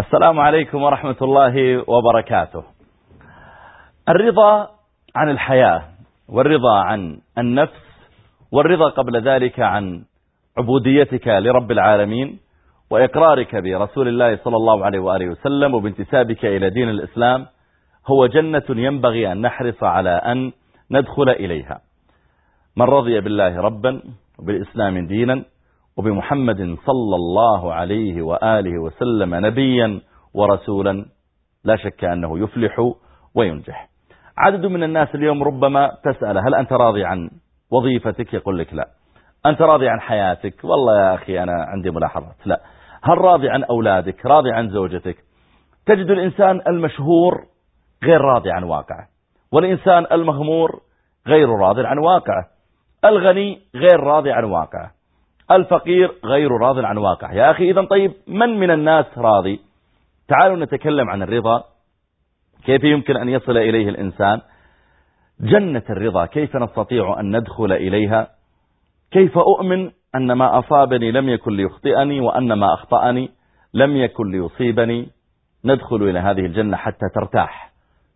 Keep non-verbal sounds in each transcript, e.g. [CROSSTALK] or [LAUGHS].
السلام عليكم ورحمة الله وبركاته. الرضا عن الحياة والرضا عن النفس والرضا قبل ذلك عن عبوديتك لرب العالمين وإقرارك برسول الله صلى الله عليه وآله وسلم وبانتسابك إلى دين الإسلام هو جنة ينبغي أن نحرص على أن ندخل إليها. من رضي بالله ربا وبالإسلام دينا وبمحمد صلى الله عليه وآله وسلم نبيا ورسولا لا شك أنه يفلح وينجح. عدد من الناس اليوم ربما تسأل هل أنت راضي عن وظيفتك؟ يقول لك لا. أنت راضي عن حياتك؟ والله يا أخي أنا عندي ملاحظات. لا. هل راضي عن أولادك؟ راضي عن زوجتك؟ تجد الإنسان المشهور غير راضي عن واقعه والإنسان المغمور غير راضي عن واقعه. الغني غير راضي عن واقعه. الفقير غير راض عن واقعه. يا أخي إذا طيب من من الناس راضي؟ تعالوا نتكلم عن الرضا. كيف يمكن أن يصل إليه الإنسان؟ جنة الرضا كيف نستطيع أن ندخل إليها؟ كيف أؤمن أن ما أصابني لم يكن ليخطئني وأن ما أخطأني لم يكن ليصيبني؟ ندخل إلى هذه الجنة حتى ترتاح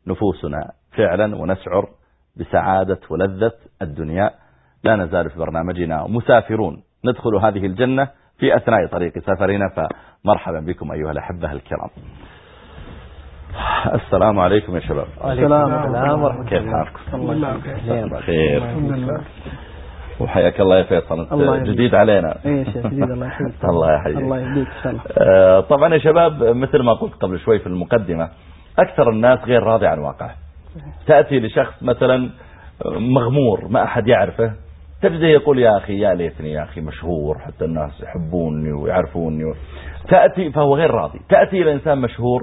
نفوسنا فعلا ونسعر بسعادة ولذة الدنيا. لا نزال في برنامجنا مسافرون. ندخل هذه الجنة في أثناء طريق سفرنا فمرحبا بكم أيها الأحبة الكرام. السلام عليكم يا شباب. السلام. عليكم كيف حالكم؟ الله بخير الحمد لله. وحياك الله يا فيصل أنت جديد علينا. إيش جديد. الله يحييك [LAUGHS] الله يحييك الله يهديك. إن شاء الله. آه، طبعا يا شباب مثل ما قلت قبل شوي في المقدمة أكثر الناس غير راضي عن واقعه. تأتي لشخص مثلا مغمور ما أحد يعرفه تجده يقول يا أخي يا ليتني يا أخي مشهور حتى الناس يحبوني ويعرفوني تأتي فهو غير راضي. تأتي إلى إنسان مشهور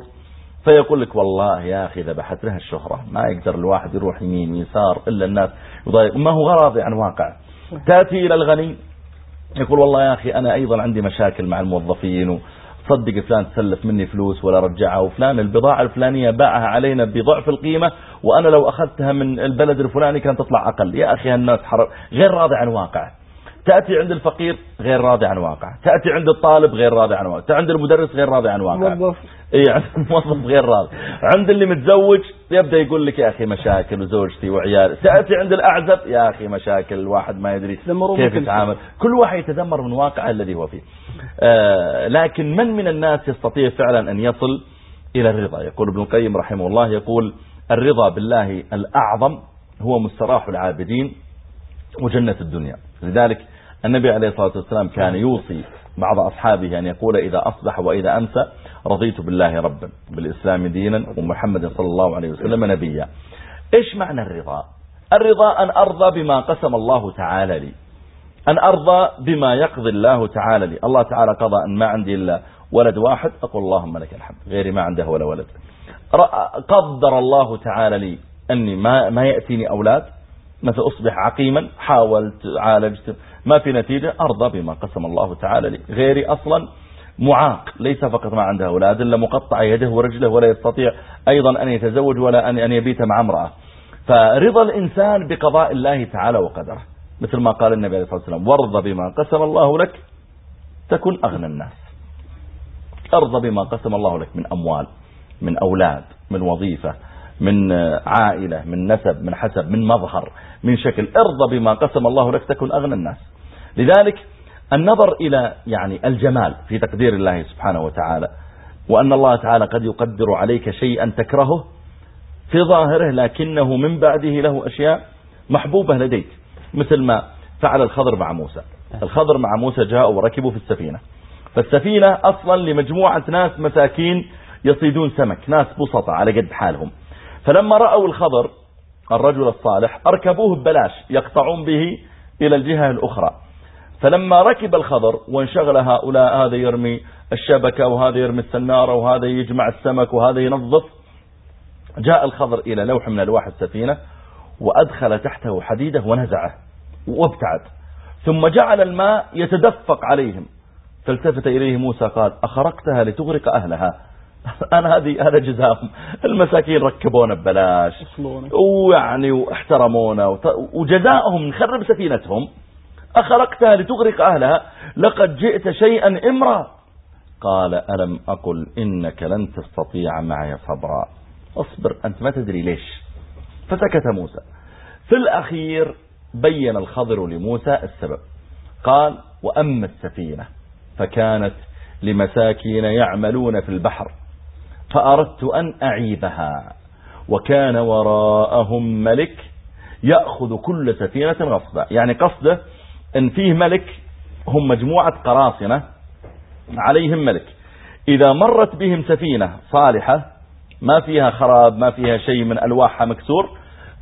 فيقول لك والله يا أخي ذبحت له الشهرة ما يقدر الواحد يروح يمين يسار إلا الناس يضايق. ما هو راضي عن واقع. تأتي إلى الغني يقول والله يا أخي أنا أيضا عندي مشاكل مع الموظفين صدق فلان تسلف مني فلوس ولا رجعها وفلان البضاعة الفلانية باعها علينا بضعف القيمة وأنا لو أخذتها من البلد الفلاني كانت تطلع أقل. يا أخي الناس حرب غير راضي عن واقعه. تأتي عند الفقير غير راضي عن واقعه. تأتي عند الطالب غير راضي عن واقعه. عند المدرس غير راضي عن واقعه. موظف. إي عند الموظف غير راضي. عند اللي متزوج يبدأ يقول لك يا أخي مشاكل وزوجتي وعيالي تأتي عند الأعزب يا أخي مشاكل الواحد ما يدري كيف يتعامل. كل واحد يتذمر من واقعه الذي هو فيه. آه لكن من من الناس يستطيع فعلا أن يصل إلى الرضا؟ يقول ابن القيم رحمه الله يقول الرضا بالله الأعظم هو مستراح العابدين وجنة الدنيا. لذلك النبي عليه الصلاة والسلام كان يوصي بعض أصحابه أن يقول إذا أصبح وإذا أمسى رضيت بالله ربا بالإسلام دينا ومحمد صلى الله عليه وسلم نبيا. إيش معنى الرضا؟ الرضا أن أرضى بما قسم الله تعالى لي. أن أرضى بما يقضي الله تعالى لي. الله تعالى قضى أن ما عندي إلا ولد واحد أقول اللهم لك الحمد. غيري ما عنده ولا ولد. قدر الله تعالى لي أني ما, ما يأتيني أولاد. مثل أصبح عقيما حاولت عالجت. ما في نتيجة أرضى بما قسم الله تعالى لي غيري أصلا. معاق ليس فقط ما عنده أولاد إلا مقطع يده ورجله ولا يستطيع أيضا أن يتزوج ولا أن يبيت مع امرأة. فرضا الإنسان بقضاء الله تعالى وقدره. مثل ما قال النبي عليه الصلاة والسلام وارضى بما قسم الله لك تكن أغنى الناس. أرضى بما قسم الله لك من أموال من أولاد من وظيفة من عائلة من نسب من حسب من مظهر من شكل. ارضى بما قسم الله لك تكن أغنى الناس. لذلك النظر إلى يعني الجمال في تقدير الله سبحانه وتعالى وأن الله تعالى قد يقدر عليك شيئا تكرهه في ظاهره لكنه من بعده له أشياء محبوبة لديك مثل ما فعل الخضر مع موسى. الخضر مع موسى جاءوا وركبوا في السفينة. فالسفينة أصلا لمجموعة ناس مساكين يصيدون سمك ناس بسطة على قد حالهم. فلما رأوا الخضر الرجل الصالح أركبوه ببلاش يقطعون به إلى الجهة الأخرى. فلما ركب الخضر وانشغل هؤلاء هذا يرمي الشبكة وهذا يرمي السنارة وهذا يجمع السمك وهذا ينظف جاء الخضر إلى لوح من ألواح السفينة وأدخل تحته حديده ونزعه وابتعد. ثم جعل الماء يتدفق عليهم. فالتفت إليه موسى قال أخرقتها لتغرق أهلها. [LAUGHS] أنا هذه هذا جزاهم المساكين ركبونا ببلاش. ويعني واحترمونا وجزاؤهم نخرب سفينتهم. أخرقتها لتغرق أهلها. لقد جئت شيئا إمرا. قال ألم أقل إنك لن تستطيع معي صبرا. أصبر أنت ما تدري ليش. فسكت موسى. في الأخير بين الخضر لموسى السبب. قال وأما السفينة فكانت لمساكين يعملون في البحر فأردت أن أعيبها وكان وراءهم ملك يأخذ كل سفينة غصبا. يعني قصده إن فيه ملك هم مجموعة قراصنة عليهم ملك. إذا مرت بهم سفينة صالحة ما فيها خراب ما فيها شيء من ألواحها مكسور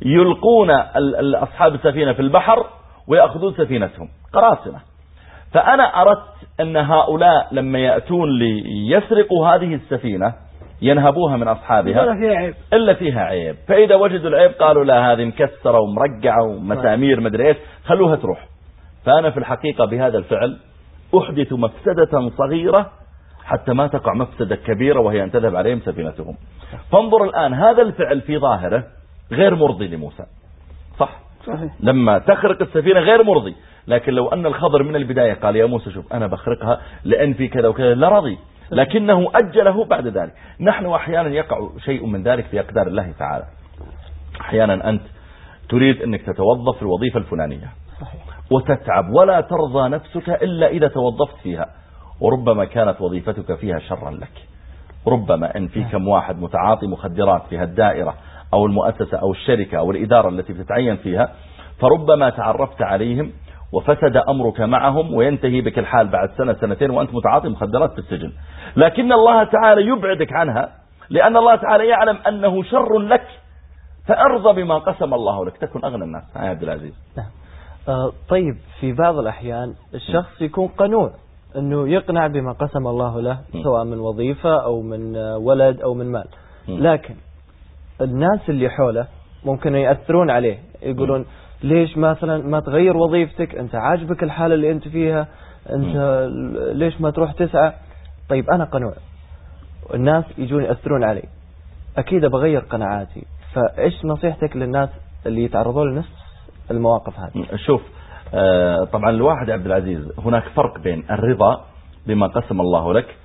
يلقون أصحاب السفينة في البحر ويأخذون سفينتهم قراصنة. فأنا أردت أن هؤلاء لما يأتون ليسرقوا هذه السفينة ينهبوها من أصحابها إلا فيها عيب. إلا فيها عيب. فإذا وجدوا العيب قالوا لا هذه مكسرة ومرقعة ومسامير مدري إيش خلوها تروح. فأنا في الحقيقة بهذا الفعل أحدث مفسدة صغيرة حتى ما تقع مفسدة كبيرة وهي أن تذهب عليهم سفينتهم. فانظر الآن هذا الفعل في ظاهره غير مرضي لموسى. صح؟ صحيح. لما تخرق السفينة غير مرضي. لكن لو أن الخضر من البداية قال يا موسى شوف أنا بخرقها لأن في كذا وكذا. لرضي لكنه أجله بعد ذلك. نحن أحيانا يقع شيء من ذلك في أقدار الله تعالى. أحيانا أنت تريد أنك تتوظف الوظيفة الفلانية. صحيح. وتتعب ولا ترضى نفسك إلا إذا توظفت فيها وربما كانت وظيفتك فيها شرا لك. ربما أن في كم واحد متعاطي مخدرات في هالدائرة أو المؤسسة أو الشركة أو الإدارة التي بتتعين فيها فربما تعرفت عليهم وفسد أمرك معهم وينتهي بك الحال بعد سنة سنتين وأنت متعاطي مخدرات في السجن. لكن الله تعالى يبعدك عنها لأن الله تعالى يعلم أنه شر لك فأرضى بما قسم الله لك. تكن أغنى الناس. يا عبد العزيز. نعم. طيب في بعض الأحيان الشخص يكون قنوع أنه يقنع بما قسم الله له سواء من وظيفة أو من آه، ولد أو من مال. لكن الناس اللي حوله ممكن يأثرون عليه يقولون ليش مثلا ما تغير وظيفتك؟ أنت عاجبك الحالة اللي أنت فيها أنت ليش ما تروح تسعى؟ طيب أنا قنوع. الناس يجون يأثرون علي. أكيد بغير قناعاتي. فإيش نصيحتك للناس اللي يتعرضون لنفس؟ المواقف هذه. شوف آه، طبعا الواحد عبد العزيز هناك فرق بين الرضا بما قسم الله لك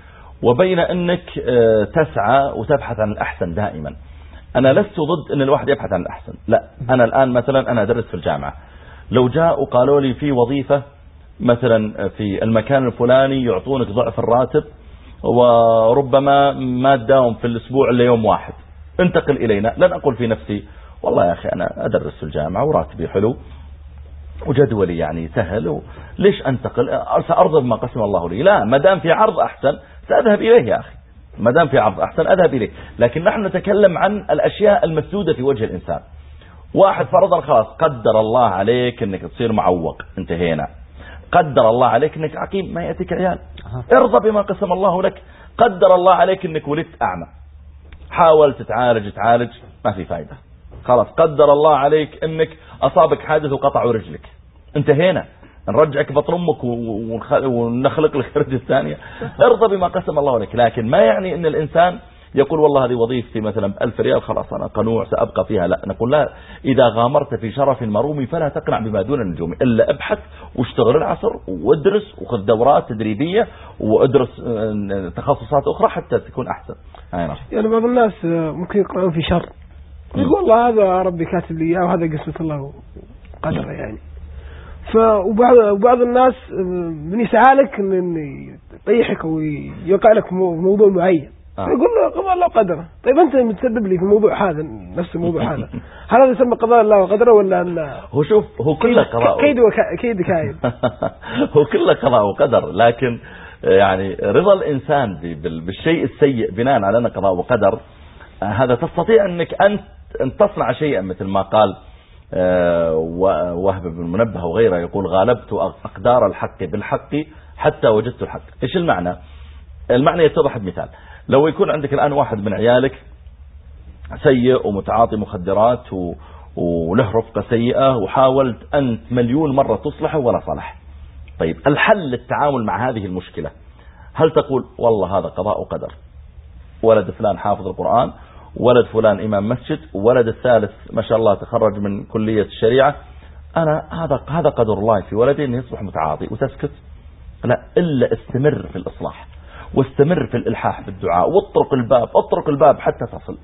وبين أنك آه، تسعى وتبحث عن الأحسن دائما. أنا لست ضد أن الواحد يبحث عن الأحسن. لا أنا الآن مثلا أنا أدرس في الجامعة. لو جاء وقالوا لي في وظيفة مثلا في المكان الفلاني يعطونك ضعف الراتب وربما ما تداوم في الأسبوع إلا يوم واحد. انتقل إلينا. لن أقول في نفسي والله يا أخي أنا أدرس في الجامعة وراتبي حلو وجدولي يعني سهل ليش أنتقل؟ سأرضى بما قسم الله لي. لا ما دام في عرض أحسن سأذهب إليه يا أخي. ما دام في عرض أحسن أذهب إليه. لكن نحن نتكلم عن الأشياء المسدودة في وجه الإنسان. واحد فرضا خلاص قدر الله عليك أنك تصير معوق. انتهينا. قدر الله عليك أنك عقيم. ما يأتيك عيال. ارضى بما قسم الله لك. قدر الله عليك أنك ولدت أعمى. حاول تتعالج تعالج ما في فايدة. خلاص قدر الله عليك أنك أصابك حادث وقطعوا رجلك. انتهينا. نرجعك بطن أمك ونخلق لك [LAUGHS] رجل ثانية. ارضى بما قسم الله لك. لكن ما يعني إن الإنسان يقول والله هذه وظيفتي مثلا بألف ريال خلاص أنا قنوع سأبقى فيها. لا نقول لا. إذا غامرت في شرف مرومي فلا تقنع بما دون النجوم. إلا ابحث واشتغل العصر وادرس وخذ دورات تدريبية وادرس آه، تخصصات أخرى حتى تكون أحسن. نعم. يعني بعض الناس ممكن يقرأون في شر. يقول والله هذا ربي كاتب لي إياه وهذا قسمة الله قدره يعني. فوبعض وبعض الناس من يسعى لك إن يطيحك أو يوقع لك في موضوع معين. آه. يقول له قضاء الله وقدره طيب أنت متسبب لي في الموضوع هذا نفس الموضوع هذا. [LAUGHS] هل هذا يسمى قضاء الله وقدره ولا ان هو شوف هو كله قضاء. كيد كيد كايد [LAUGHS] هو كله قضاء وقدر لكن يعني رضا الإنسان بالشيء السيء بناء على أنه قضاء وقدر آه، هذا تستطيع أنك أنت أن تصنع شيئا مثل ما قال آه، وهب بن المنبه وغيره يقول غالبت أقدار الحق بالحق حتى وجدت الحق. إيش المعنى؟ المعنى يتضح بمثال. لو يكون عندك الآن واحد من عيالك سيء ومتعاطي مخدرات وله رفقة سيئة وحاولت أنت مليون مرة تصلحه ولا صلح. طيب الحل للتعامل مع هذه المشكلة هل تقول والله هذا قضاء وقدر؟ ولد فلان حافظ القرآن ولد فلان إمام مسجد ولد الثالث ما شاء الله تخرج من كلية الشريعة. أنا هذا هذا قدر الله في ولدي أنه يصبح متعاطي وتسكت. لا إلا استمر في الإصلاح واستمر في الإلحاح بالدعاء واطرق الباب اطرق الباب حتى تصل.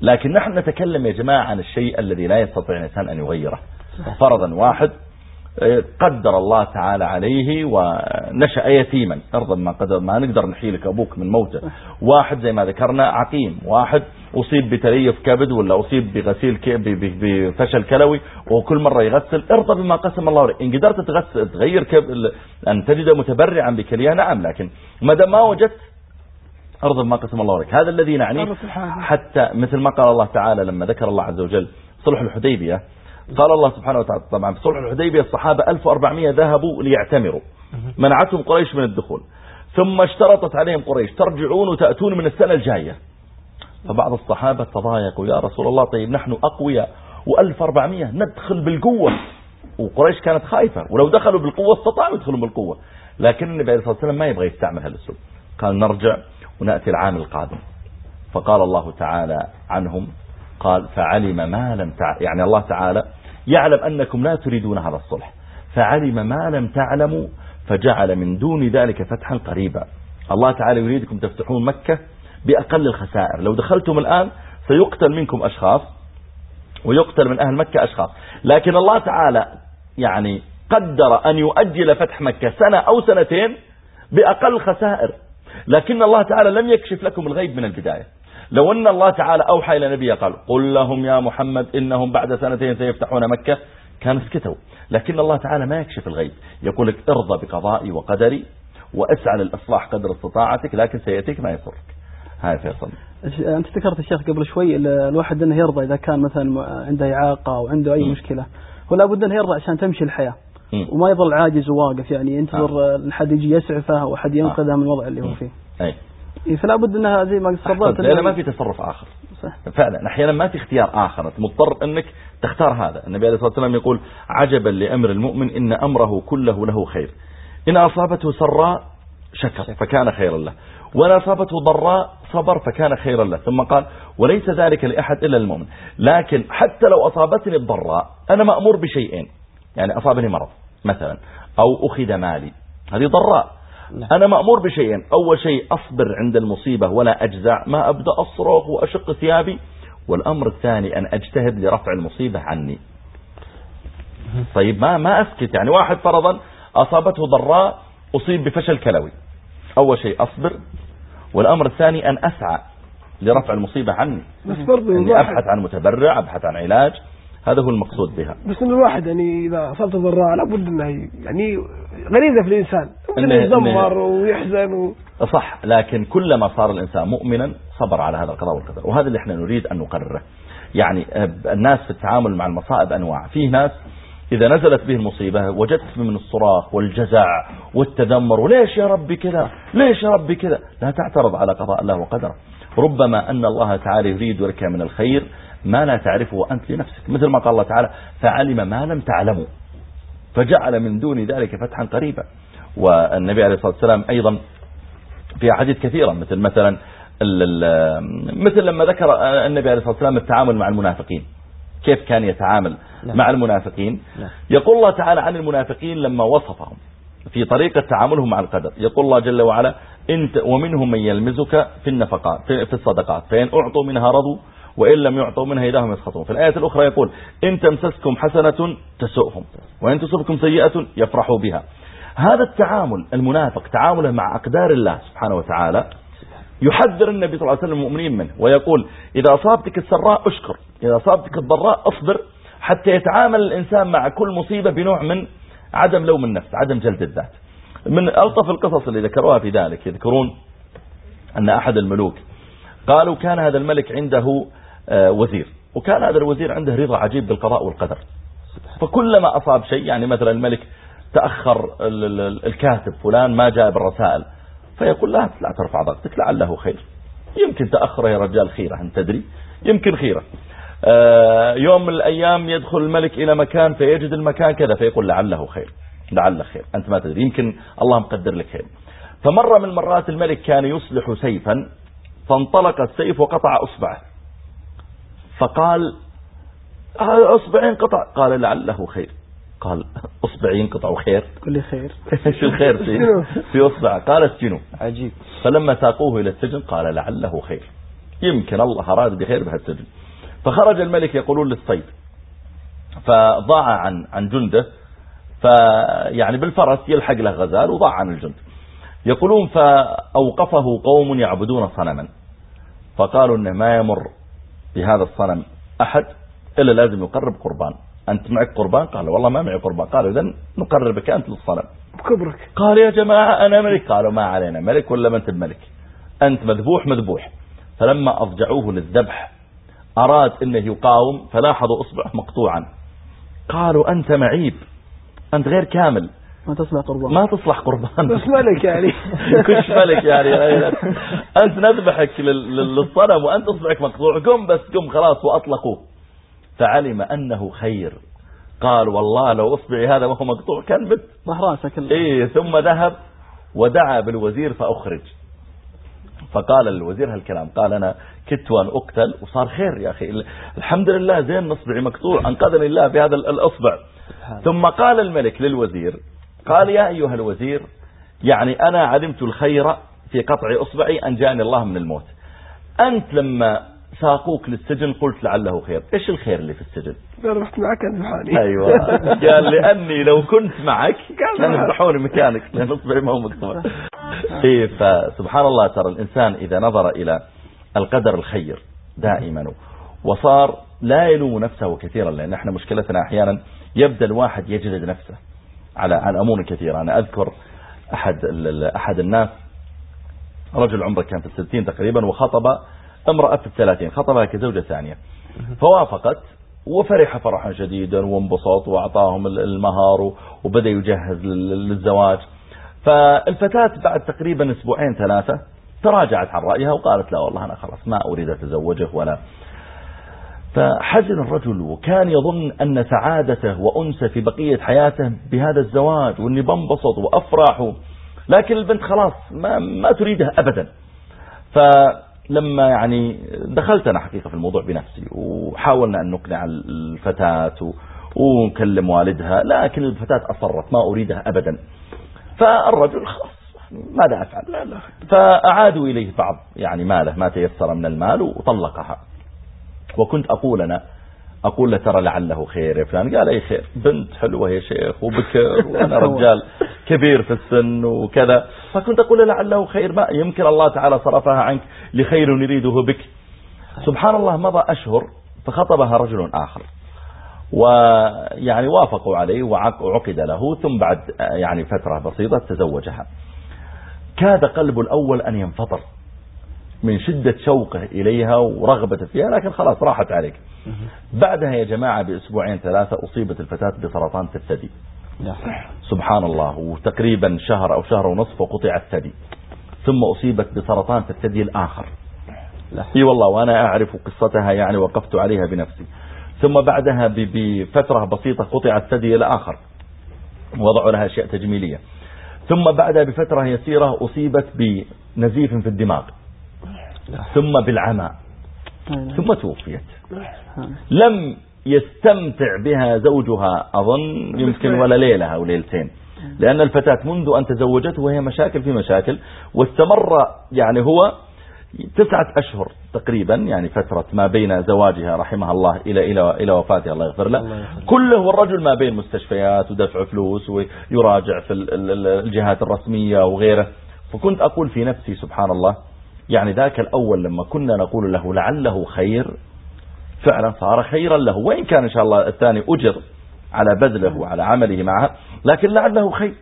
لكن نحن نتكلم يا جماعة عن الشيء الذي لا يستطيع الإنسان أن يغيره. فرضا واحد قدر الله تعالى عليه ونشأ يتيما. ارضا ما قدر ما نقدر نحيلك أبوك من موته. واحد زي ما ذكرنا عقيم. واحد أصيب بتليف كبد ولا أصيب بغسيل بفشل كلوي وكل مرة يغسل. ارضى بما قسم الله إن قدرت تغسل تغير أن تجد متبرعا بكليه نعم لكن ما دام ما وجدت ارضى بما قسم الله عليك. هذا الذي نعنيه حتى مثل ما قال الله تعالى لما ذكر الله عز وجل صلح الحديبية. قال الله سبحانه وتعالى طبعا في صلح الحديبية الصحابة 1400 ذهبوا ليعتمروا. منعتهم قريش من الدخول. ثم اشترطت عليهم قريش ترجعون وتأتون من السنة الجاية. فبعض الصحابة تضايقوا يا رسول الله طيب نحن أقوياء و1400 ندخل بالقوة. وقريش كانت خايفة ولو دخلوا بالقوة استطاعوا يدخلوا بالقوة. لكن النبي عليه الصلاة والسلام ما يبغى يستعمل هالأسلوب. قال نرجع ونأتي العام القادم. فقال الله تعالى عنهم قال فعلم ما لم تعلم يعني الله تعالى يعلم أنكم لا تريدون هذا الصلح. فعلم ما لم تعلموا فجعل من دون ذلك فتحا قريبا. الله تعالى يريدكم تفتحون مكة بأقل الخسائر. لو دخلتم الآن سيقتل منكم أشخاص ويقتل من أهل مكة أشخاص. لكن الله تعالى يعني قدر أن يؤجل فتح مكة سنة أو سنتين بأقل خسائر. لكن الله تعالى لم يكشف لكم الغيب من البداية. لو أن الله تعالى أوحى إلى نبي قال قل لهم يا محمد إنهم بعد سنتين سيفتحون مكة كان سكتوا. لكن الله تعالى ما يكشف الغيب. يقول لك ارضى بقضائي وقدري واسعى للإصلاح قدر استطاعتك لكن سيأتيك ما يسرك. هاي فيصل. أنت ذكرت الشيخ قبل شوي الواحد أنه يرضى إذا كان مثلا عنده إعاقة أو عنده أي م. مشكلة. ولا بد أنه يرضى عشان تمشي الحياة. م. وما يظل عاجز وواقف يعني ينتظر آه. لحد يجي يسعفه أو أحد ينقذه آه. من الوضع اللي هو فيه. أي. فلا بد انها زي ما تفضلت. لأن ما في تصرف آخر. صح. فعلا أحيانا ما في اختيار آخر. أنت مضطر إنك تختار هذا. النبي عليه الصلاة والسلام يقول عجبا لأمر المؤمن إن أمره كله له خير. إن أصابته سراء شكر. فكان خيرا له. وإن أصابته ضراء صبر فكان خيرا له. ثم قال وليس ذلك لأحد إلا المؤمن. لكن حتى لو أصابتني الضراء أنا مأمور بشيئين. يعني أصابني مرض مثلا أو أخذ مالي. هذه ضراء. أنا مأمور بشيئين. أول شيء أصبر عند المصيبة ولا أجزع ما أبدأ أصرخ وأشق ثيابي. والأمر الثاني أن أجتهد لرفع المصيبة عني. طيب ما ما أسكت. يعني واحد فرضا أصابته ضراء أصيب بفشل كلوي. أول شيء أصبر. والأمر الثاني أن أسعى لرفع المصيبة عني. بس برضو أني أبحث عن متبرع أبحث عن علاج. هذا هو المقصود بها. بس ان الواحد يعني إذا أصابته ضراء لابد إنه يعني غريزة في الإنسان. انه يتذمر ويحزن و... صح لكن كلما صار الإنسان مؤمنا صبر على هذا القضاء والقدر. وهذا اللي إحنا نريد أن نقرره. يعني الناس في التعامل مع المصائب أنواع. فيه ناس إذا نزلت به المصيبة وجدت من الصراخ والجزع والتذمر وليش يا ربي كذا؟ ليش يا ربي كذا؟ لا تعترض على قضاء الله وقدره. ربما أن الله تعالى يريد لك من الخير ما لا تعرفه أنت لنفسك. مثل ما قال الله تعالى فعلم ما لم تعلموا. فجعل من دون ذلك فتحا قريبا. والنبي عليه الصلاة والسلام أيضا في أحاديث كثيرة مثل مثلا مثل لما ذكر النبي عليه الصلاة والسلام التعامل مع المنافقين. كيف كان يتعامل نعم. مع المنافقين؟ نعم. يقول الله تعالى عن المنافقين لما وصفهم في طريقة تعاملهم مع القدر. يقول الله جل وعلا انت ومنهم من يلمزك في النفقات في الصدقات فإن أعطوا منها رضوا وإن لم يعطوا منها إذا هم يسخطون. في الآية الأخرى يقول إن تمسسكم حسنة تسؤهم وإن تصبكم سيئة يفرحوا بها. هذا التعامل المنافق تعامله مع أقدار الله سبحانه وتعالى يحذر النبي صلى الله عليه وسلم المؤمنين منه ويقول إذا أصابتك السراء أشكر إذا أصابتك الضراء أصبر حتى يتعامل الإنسان مع كل مصيبة بنوع من عدم لوم النفس عدم جلد الذات. من ألطف القصص اللي ذكروها في ذلك يذكرون أن أحد الملوك قالوا كان هذا الملك عنده آه، وزير وكان هذا الوزير عنده رضا عجيب بالقضاء والقدر. فكلما أصاب شيء يعني مثلا الملك تأخر الكاتب فلان ما جاء بالرسائل فيقول لا لا ترفع ضغطك لعله خير. يمكن تأخره يا رجال خيرة أنت تدري. يمكن خيرة. آه، يوم من الأيام يدخل الملك إلى مكان فيجد المكان كذا فيقول لعله خير لعله خير. أنت ما تدري يمكن الله مقدر لك خير. فمرة من المرات الملك كان يصلح سيفا فانطلق السيف وقطع أصبعه. فقال أصبعين قطع. قال لعله خير. قال أصبعي ينقطع خير. لي خير. [LAUGHS] إيش الخير في في أصبع؟ قال اسجنوا عجيب. فلما ساقوه إلى السجن قال لعله خير. يمكن الله أراد بخير بهالسجن. فخرج الملك يقولون للصيد. فضاع عن عن جنده. فيعني بالفرس يلحق له غزال وضاع عن الجند. يقولون فأوقفه قوم يعبدون صنما. فقالوا إنه ما يمر بهذا الصنم أحد إلا لازم يقرب قربان. أنت معك قربان؟ قال والله ما معي قربان. قال اذا نقربك أنت للصنم بكبرك. قال يا جماعة أنا ملك؟ قالوا ما علينا. ملك ولا ما أنت بملك؟ أنت مذبوح؟ مذبوح. فلما افجعوه للذبح أراد إنه يقاوم فلاحظوا اصبعه مقطوعا. قالوا أنت معيب. أنت غير كامل. ما تصلح قربان. ما تصلح قربان. بس ملك يعني. [LAUGHS] كش ملك يعني أنت نذبحك للصنم وأنت أصبعك مقطوع. قم بس قم خلاص وأطلقوه. فعلم أنه خير. قال والله لو أصبعي هذا وهو مقطوع كان بت رأسك إيه ثم ذهب ودعا بالوزير فأخرج. فقال الوزير هالكلام قال أنا كدت وأن أقتل وصار خير يا أخي. الحمد لله زين أصبعي مقطوع أنقذني الله بهذا الأصبع. ثم قال الملك للوزير قال يا أيها الوزير يعني أنا علمت الخير في قطع إصبعي أن جاءني الله من الموت. أنت لما ساقوك للسجن قلت لعله خير. إيش الخير اللي في السجن؟ قال رحت معك أذبحاني أيوة. قال لأني لو كنت معك كان يذبحوني مكانك. [LAUGHS] لأن إصبعي ما هو مقطوع إيه فسبحان الله ترى الإنسان إذا نظر إلى القدر الخير دائما وصار لا يلوم نفسه كثيرا لأن إحنا مشكلتنا أحيانا يبدأ الواحد يجلد نفسه على عن أمور كثيرة أنا أذكر أحد أحد الناس رجل عمره كان في الستين تقريبا وخطب امرأة في الثلاثين خطبها كزوجة ثانية. فوافقت وفرح فرحا شديدا وانبسط وأعطاهم المهار وبدأ يجهز للزواج. فالفتاة بعد تقريبا أسبوعين ثلاثة تراجعت عن رأيها وقالت لا والله أنا خلاص ما أريد أتزوجه ولا. فحزن الرجل وكان يظن أن سعادته وأنسة في بقية حياته بهذا الزواج وأني بنبسط وأفرح لكن البنت خلاص ما, ما تريدها أبدا. فلما يعني دخلت أنا حقيقة في الموضوع بنفسي وحاولنا أن نقنع الفتاة ونكلم والدها لكن الفتاة أصرت ما أريدها أبدا. فالرجل خلاص ماذا أفعل؟ فأعادوا إليه بعض يعني ماله ما تيسر من المال وطلقها. وكنت أقول أنا أقول له ترى لعله خير يا فلان. قال أي خير. بنت حلوة يا شيخ وبكر [LAUGHS] وأنا رجال كبير في السن وكذا. فكنت أقول له لعله خير. ما يمكن الله تعالى صرفها عنك لخير يريده بك. سبحان الله مضى أشهر فخطبها رجل آخر. ويعني وافقوا عليه وعقد له. ثم بعد يعني فترة بسيطة تزوجها. كاد قلب الأول أن ينفطر. من شدة شوقه إليها ورغبته فيها لكن خلاص راحت عليك. بعدها يا جماعة بأسبوعين ثلاثة أصيبت الفتاة بسرطان في الثدي. سبحان الله وتقريبا شهر أو شهر ونصف وقطع الثدي. ثم أصيبت بسرطان في الثدي الآخر. إي والله وأنا أعرف قصتها يعني وقفت عليها بنفسي. ثم بعدها بفترة بسيطة قطع الثدي الآخر. وضعوا لها أشياء تجميلية. ثم بعدها بفترة يسيرة أصيبت بنزيف في الدماغ. ثم بالعمى. ثم توفيت. لم يستمتع بها زوجها أظن يمكن ولا ليلة أو ليلتين. لأن الفتاة منذ أن تزوجته وهي مشاكل في مشاكل واستمر يعني هو تسعة أشهر تقريبا يعني فترة ما بين زواجها رحمها الله إلى إلى إلى وفاتها الله يغفر له. كله والرجل ما بين مستشفيات ودفع فلوس ويراجع في الجهات الرسمية وغيره. فكنت أقول في نفسي سبحان الله يعني ذاك الأول لما كنا نقول له لعله خير فعلا صار خيرا له. وإن كان إن شاء الله الثاني أجر على بذله وعلى عمله معها لكن لعله خير.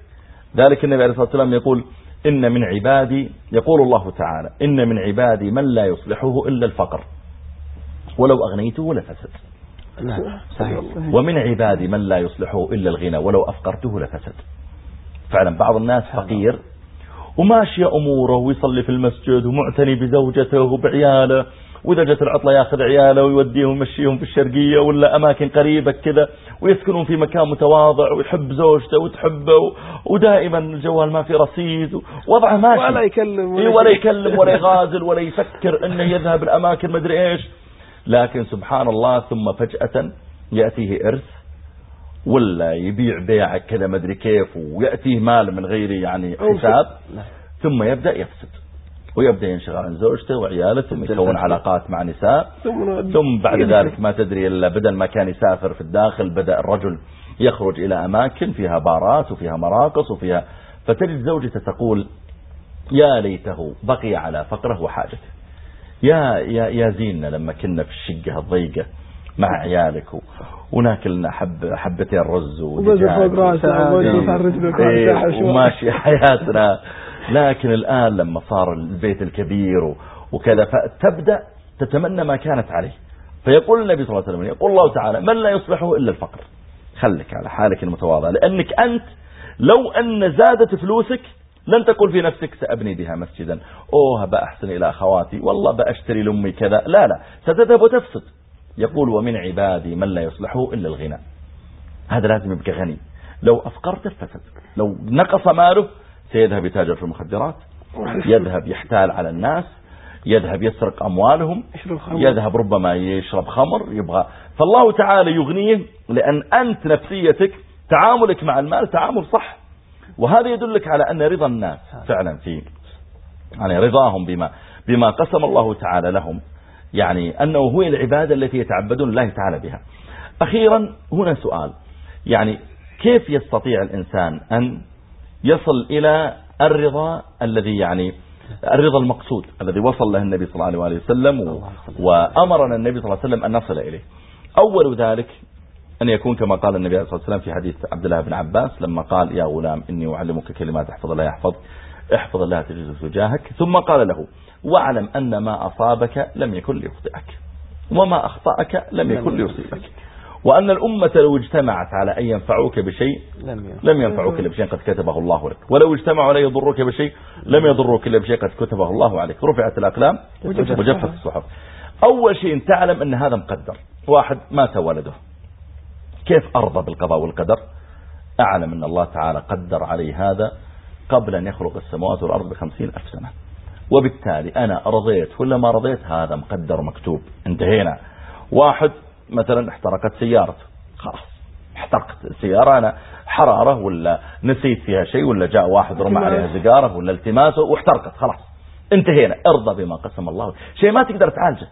ذلك النبي عليه الصلاة والسلام يقول إن من عبادي يقول الله تعالى إن من عبادي من لا يصلحه إلا الفقر ولو أغنيته لفسد. صحيح. ومن عبادي من لا يصلحه إلا الغنى ولو أفقرته لفسد. فعلا بعض الناس فقير وماشي أموره ويصلي في المسجد ومعتني بزوجته وبعياله. وإذا جت العطلة ياخذ عياله ويوديهم ويمشيهم في الشرقية ولا أماكن قريبة كذا ويسكنون في مكان متواضع ويحب زوجته وتحبه ودائما الجوال ما في رصيد وضعه ماشي. ولا يكلم ولا, ولا يكلم ولا يغازل ولا يفكر إنه يذهب الأماكن مدري إيش. لكن سبحان الله ثم فجأة يأتيه إرث ولا يبيع بيع كذا مدري كيف ويأتيه مال من غير يعني حساب ثم يبدأ يفسد ويبدأ ينشغل عن زوجته وعياله ثم يكون علاقات مع نساء ثم بعد ذلك ما تدري إلا بدل ما كان يسافر في الداخل بدأ الرجل يخرج إلى أماكن فيها بارات وفيها مراقص وفيها فتجد زوجته تقول يا ليته بقي على فقره وحاجته يا يا يا زيننا لما كنا في الشقة الضيقة مع عيالك. وناكلنا حب حبتين رز ودجاج إيه، وماشي حياتنا. لكن الآن لما صار البيت الكبير وكذا فتبدأ تتمنى ما كانت عليه. فيقول النبي صلى الله عليه وسلم يقول الله تعالى من لا يصلحه إلا الفقر. خلك على حالك المتواضع لأنك أنت لو أن زادت فلوسك لن تقول في نفسك سأبني بها مسجدا. أوه بأحسن إلى أخواتي والله بأشتري لأمي كذا. لا لا ستذهب وتفسد. يقول ومن عبادي من لا يصلحه إلا الغنى. هذا لازم يبقى غني. لو أفقرت فسد لو نقص ماله سيذهب يتاجر في المخدرات يذهب يحتال على الناس يذهب يسرق أموالهم يذهب ربما يشرب خمر يبغى. فالله تعالى يغنيه لأن أنت نفسيتك تعاملك مع المال تعامل صح. وهذا يدلك على أن رضا الناس فعلا في يعني رضاهم بما بما قسم الله تعالى لهم. يعني أنه هو العبادة التي يتعبدون الله تعالى بها. أخيرا هنا سؤال. يعني كيف يستطيع الإنسان أن يصل إلى الرضا الذي يعني الرضا المقصود الذي وصل له النبي صلى الله عليه وسلم وأمرنا النبي صلى الله عليه وسلم أن نصل إليه. أول ذلك أن يكون كما قال النبي عليه الصلاة والسلام في حديث عبد الله بن عباس لما قال يا غلام إني أعلمك كلمات احفظ الله يحفظ. احفظ الله تجد تجاهك ثم قال له واعلم أن ما أصابك لم يكن ليخطئك وما أخطأك لم يكن ليصيبك وأن الأمة لو اجتمعت على أن ينفعوك بشيء لم ينفعوك. إلا بشيء قد كتبه الله لك ولو اجتمعوا على يضروك بشيء لم يضروك إلا بشيء قد كتبه الله عليك. رفعت الأقلام وجفت الصحف. أول شيء تعلم أن هذا مقدر. واحد مات ولده كيف أرضى بالقضاء والقدر؟ أعلم أن الله تعالى قدر عليه هذا قبل أن يخلق السماوات والأرض بخمسين ألف سنة. وبالتالي أنا رضيت ولا ما رضيت هذا مقدر مكتوب. انتهينا. واحد مثلا احترقت سيارته خلاص. احترقت السيارة أنا حرارة ولا نسيت فيها شيء ولا جاء واحد رمى عليها زقارة ولا التماسه واحترقت. خلاص. انتهينا. ارضى بما قسم الله. شيء ما تقدر تعالجه.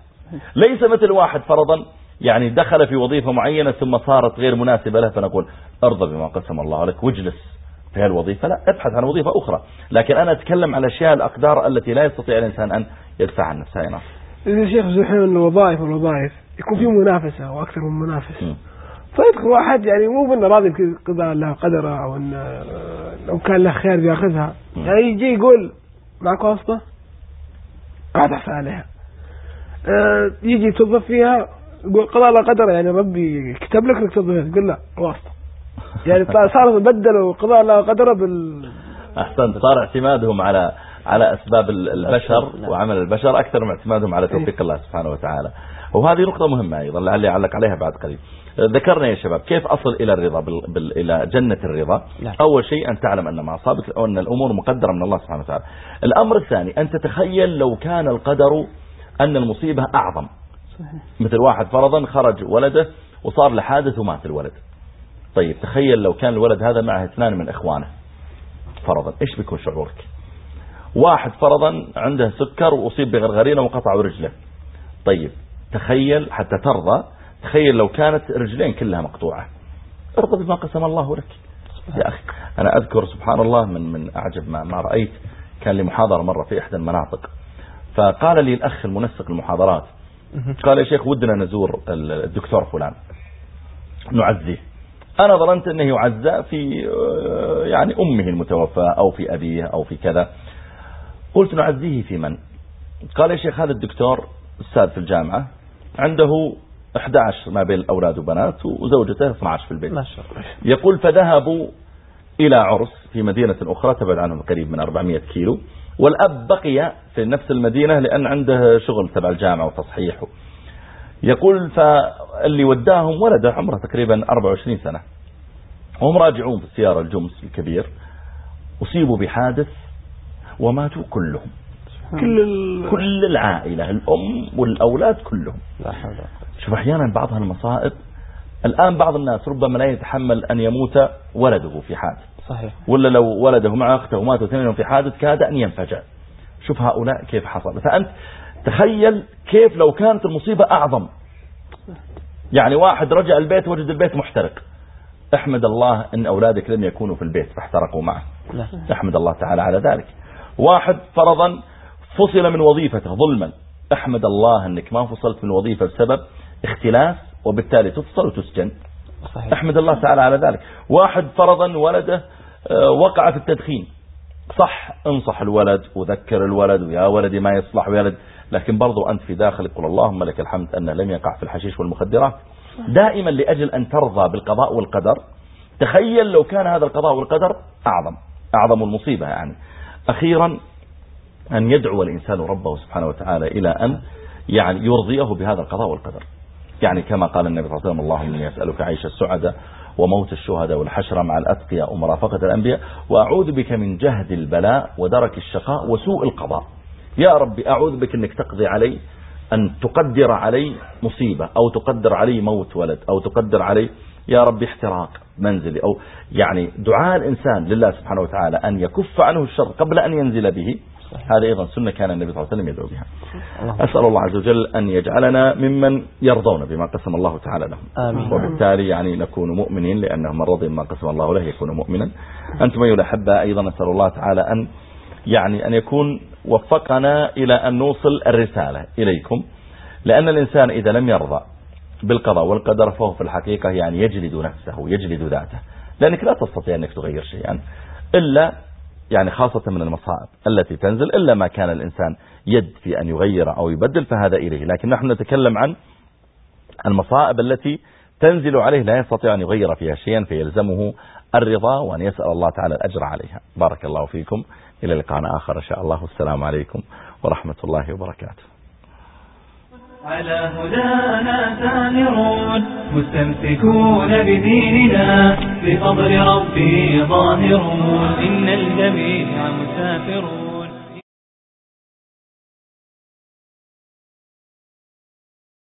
ليس مثل واحد فرضا يعني دخل في وظيفة معينة ثم صارت غير مناسبة له فنقول ارضى بما قسم الله لك. واجلس. في هالوظيفة لا ابحث عن وظيفة أخرى. لكن أنا أتكلم على الأشياء الأقدار التي لا يستطيع الإنسان أن يدفع عن نفسه نعم إذا شيخ زحيم الوظائف والوظائف يكون في منافسة وأكثر من منافس فيدخل واحد يعني مو بأنه راضي بقضاء الله قدره أو أنه لو كان له خير بيأخذها. يعني يجي يقول معك واسطة؟ قاعد أحسن عليها. أه يجي توظف فيها يقول قضاء الله قدره يعني ربي كتب لك إنك توظف تقول لا واسطة. يعني صار بدلوا قضاء الله قدره بال أحسنت صار اعتمادهم على على أسباب البشر نعم. وعمل البشر أكثر من اعتمادهم على توفيق إيه. الله سبحانه وتعالى وهذه نقطة مهمة أيضا لعلي أعلق عليها بعد قليل ذكرنا يا شباب كيف أصل إلى الرضا بال... بال... إلى جنة الرضا نعم. أول شيء أن تعلم أن ما أصابك أو أن الأمور مقدرة من الله سبحانه وتعالى الأمر الثاني أن تتخيل لو كان القدر أن المصيبة أعظم صحيح. مثل واحد فرضا خرج ولده وصار له حادث ومات الولد طيب تخيل لو كان الولد هذا معه اثنان من إخوانه فرضا إيش بيكون شعورك؟ واحد فرضا عنده سكر وأصيب بغرغرينة وقطعوا رجله. طيب تخيل حتى ترضى تخيل لو كانت رجلين كلها مقطوعة. ارضى بما قسم الله لك. يا أخي أنا أذكر سبحان الله من من أعجب ما, ما رأيت كان لي محاضرة مرة في إحدى المناطق. فقال لي الأخ المنسق المحاضرات قال يا شيخ ودنا نزور الدكتور فلان. نعزيه. أنا ظننت أنه يعزى في آه، يعني أمه المتوفى أو في أبيه أو في كذا. قلت نعزيه في من؟ قال يا شيخ هذا الدكتور أستاذ في الجامعة عنده 11 ما بين الأولاد وبنات وزوجته 12 في البيت. ما شاء الله. يقول فذهبوا إلى عرس في مدينة أخرى تبعد عنهم قريب من 400 كيلو والأب بقي في نفس المدينة لأن عنده شغل تبع الجامعة وتصحيحه. يقول فاللي وداهم ولده عمره تقريبا 24 سنة. وهم راجعون في السيارة الجمس الكبير. أصيبوا بحادث وماتوا كلهم. كل ال... كل العائلة الأم والأولاد كلهم. لا حول شوف أحيانا بعض المصائب الآن بعض الناس ربما لا يتحمل أن يموت ولده في حادث. صحيح. ولا لو ولده مع أخته وماتوا اثنين في حادث كاد أن ينفجع شوف هؤلاء كيف حصل. فأنت تخيل كيف لو كانت المصيبة أعظم. يعني واحد رجع البيت وجد البيت محترق. احمد الله إن أولادك لم يكونوا في البيت فاحترقوا معه. لا. احمد الله تعالى على ذلك. واحد فرضا فصل من وظيفته ظلما. احمد الله إنك ما فصلت من وظيفة بسبب اختلاس وبالتالي تفصل وتسجن. صحيح. احمد الله تعالى على ذلك. واحد فرضا ولده آه، وقع في التدخين. صح انصح الولد وذكر الولد ويا ولدي ما يصلح ولد. لكن برضو أنت في داخلك قل اللهم لك الحمد أنه لم يقع في الحشيش والمخدرات. دائما لأجل أن ترضى بالقضاء والقدر تخيل لو كان هذا القضاء والقدر أعظم أعظم المصيبة يعني. أخيرا أن يدعو الإنسان ربه سبحانه وتعالى إلى أن يعني يرضيه بهذا القضاء والقدر. يعني كما قال النبي صلى الله عليه وسلم اللهم إني أسألك عيش السعداء وموت الشهداء والحشر مع الأتقياء ومرافقة الأنبياء وأعوذ بك من جهد البلاء ودرك الشقاء وسوء القضاء. يا ربي أعوذ بك أنك تقضي علي أن تقدر علي مصيبة أو تقدر علي موت ولد أو تقدر علي يا ربي احتراق منزلي أو يعني دعاء الإنسان لله سبحانه وتعالى أن يكف عنه الشر قبل أن ينزل به. هذه أيضا سنة كان النبي صلى الله عليه وسلم يدعو بها. أسأل الله عز وجل أن يجعلنا ممن يرضون بما قسم الله تعالى لهم. آمين. وبالتالي يعني نكون مؤمنين لأنه من رضي ما قسم الله له يكون مؤمنا. أنتم أيها الأحبة أيضا أسأل الله تعالى أن يعني أن يكون وفقنا إلى أن نوصل الرسالة إليكم. لأن الإنسان إذا لم يرضى بالقضاء والقدر فهو في الحقيقة يعني يجلد نفسه يجلد ذاته. لأنك لا تستطيع أنك تغير شيئا. إلا يعني خاصة من المصائب التي تنزل إلا ما كان الإنسان يد في أن يغير أو يبدل فهذا إليه. لكن نحن نتكلم عن المصائب التي تنزل عليه لا يستطيع أن يغير فيها شيئا فيلزمه الرضا وأن يسأل الله تعالى الأجر عليها. بارك الله فيكم. إلى لقاء آخر إن شاء الله. والسلام عليكم ورحمة الله وبركاته. على هدانا سامرون مستمسكون بديننا بفضل ربي ظاهرون. إن الجميع مسافرون.